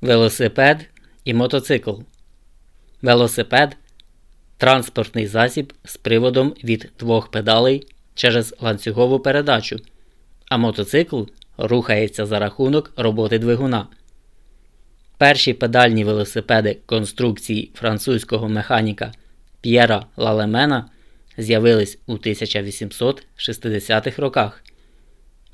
Велосипед і мотоцикл. Велосипед транспортний засіб з приводом від двох педалей через ланцюгову передачу, а мотоцикл рухається за рахунок роботи двигуна. Перші педальні велосипеди конструкції французького механіка П'єра Лалемена з'явились у 1860-х роках.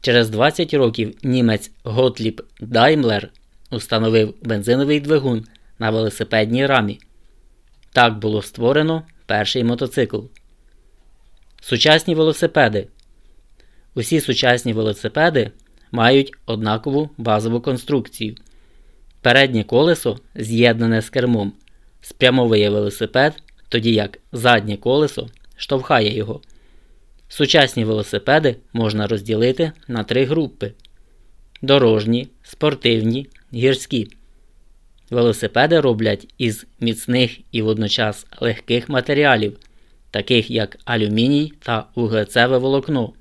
Через 20 років німець Готліб Даймлер установив бензиновий двигун на велосипедній рамі. Так було створено перший мотоцикл. Сучасні велосипеди. Усі сучасні велосипеди мають однакову базову конструкцію. Переднє колесо з'єднане з кермом, спрямовує велосипед, тоді як заднє колесо штовхає його. Сучасні велосипеди можна розділити на три групи: дорожні, спортивні, гірські. Велосипеди роблять із міцних і водночас легких матеріалів, таких як алюміній та вуглецеве волокно.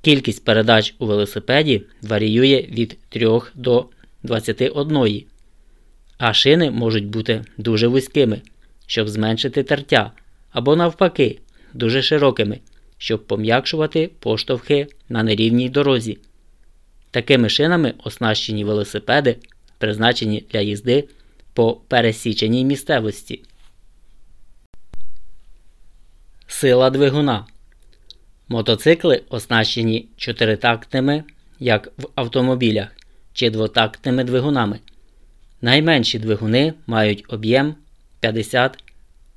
Кількість передач у велосипеді варіює від 3 до 21, а шини можуть бути дуже вузькими, щоб зменшити тертя, або навпаки, дуже широкими, щоб пом'якшувати поштовхи на нерівній дорозі. Такими шинами оснащені велосипеди, призначені для їзди по пересіченій місцевості. Сила двигуна. Мотоцикли оснащені чотиритактними, як в автомобілях, чи двотактними двигунами. Найменші двигуни мають об'єм 50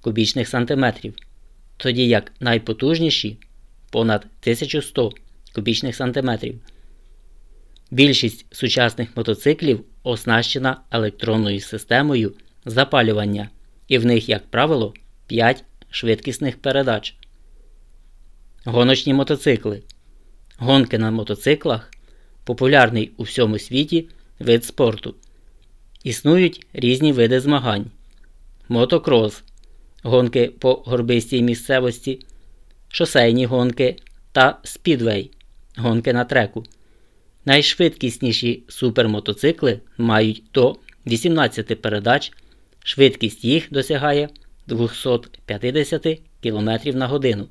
кубічних сантиметрів, тоді як найпотужніші понад 1100 кубічних сантиметрів. Більшість сучасних мотоциклів оснащена електронною системою запалювання, і в них, як правило, 5 швидкісних передач. Гоночні мотоцикли. Гонки на мотоциклах популярний у всьому світі вид спорту. Існують різні види змагань: мотокрос, гонки по горбистій місцевості, шосейні гонки та спідвей гонки на треку. Найшвидкісніші супермотоцикли мають до 18 передач, швидкість їх досягає 250 км на годину.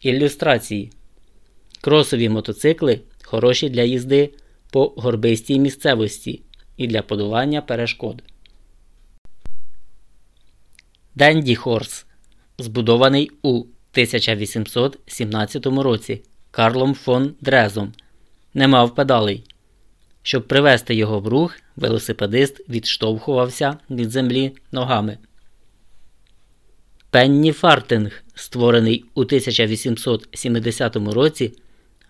Ілюстрації. Кросові мотоцикли хороші для їзди по горбистій місцевості і для подолання перешкод. Денді Хорс збудований у 1817 році Карлом фон Дрезом. Не мав педалей. Щоб привести його в рух, велосипедист відштовхувався від землі ногами. Пенні Фартинг, створений у 1870 році,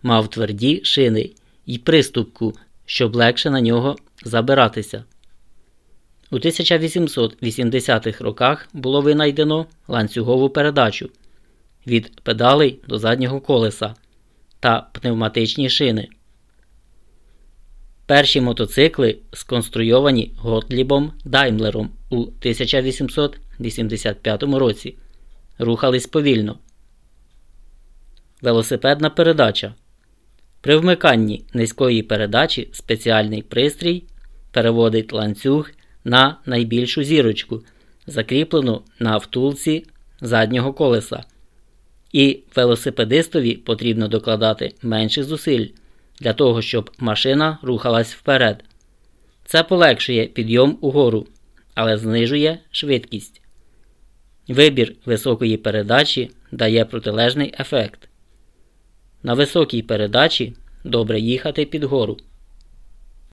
мав тверді шини і приступку, щоб легше на нього забиратися. У 1880-х роках було винайдено ланцюгову передачу від педалей до заднього колеса та пневматичні шини. Перші мотоцикли сконструйовані Готлібом Даймлером у 1885 році. Рухались повільно. Велосипедна передача. При вмиканні низької передачі спеціальний пристрій переводить ланцюг на найбільшу зірочку, закріплену на втулці заднього колеса. І велосипедистові потрібно докладати менше зусиль для того, щоб машина рухалась вперед. Це полегшує підйом угору, але знижує швидкість. Вибір високої передачі дає протилежний ефект. На високій передачі добре їхати під гору.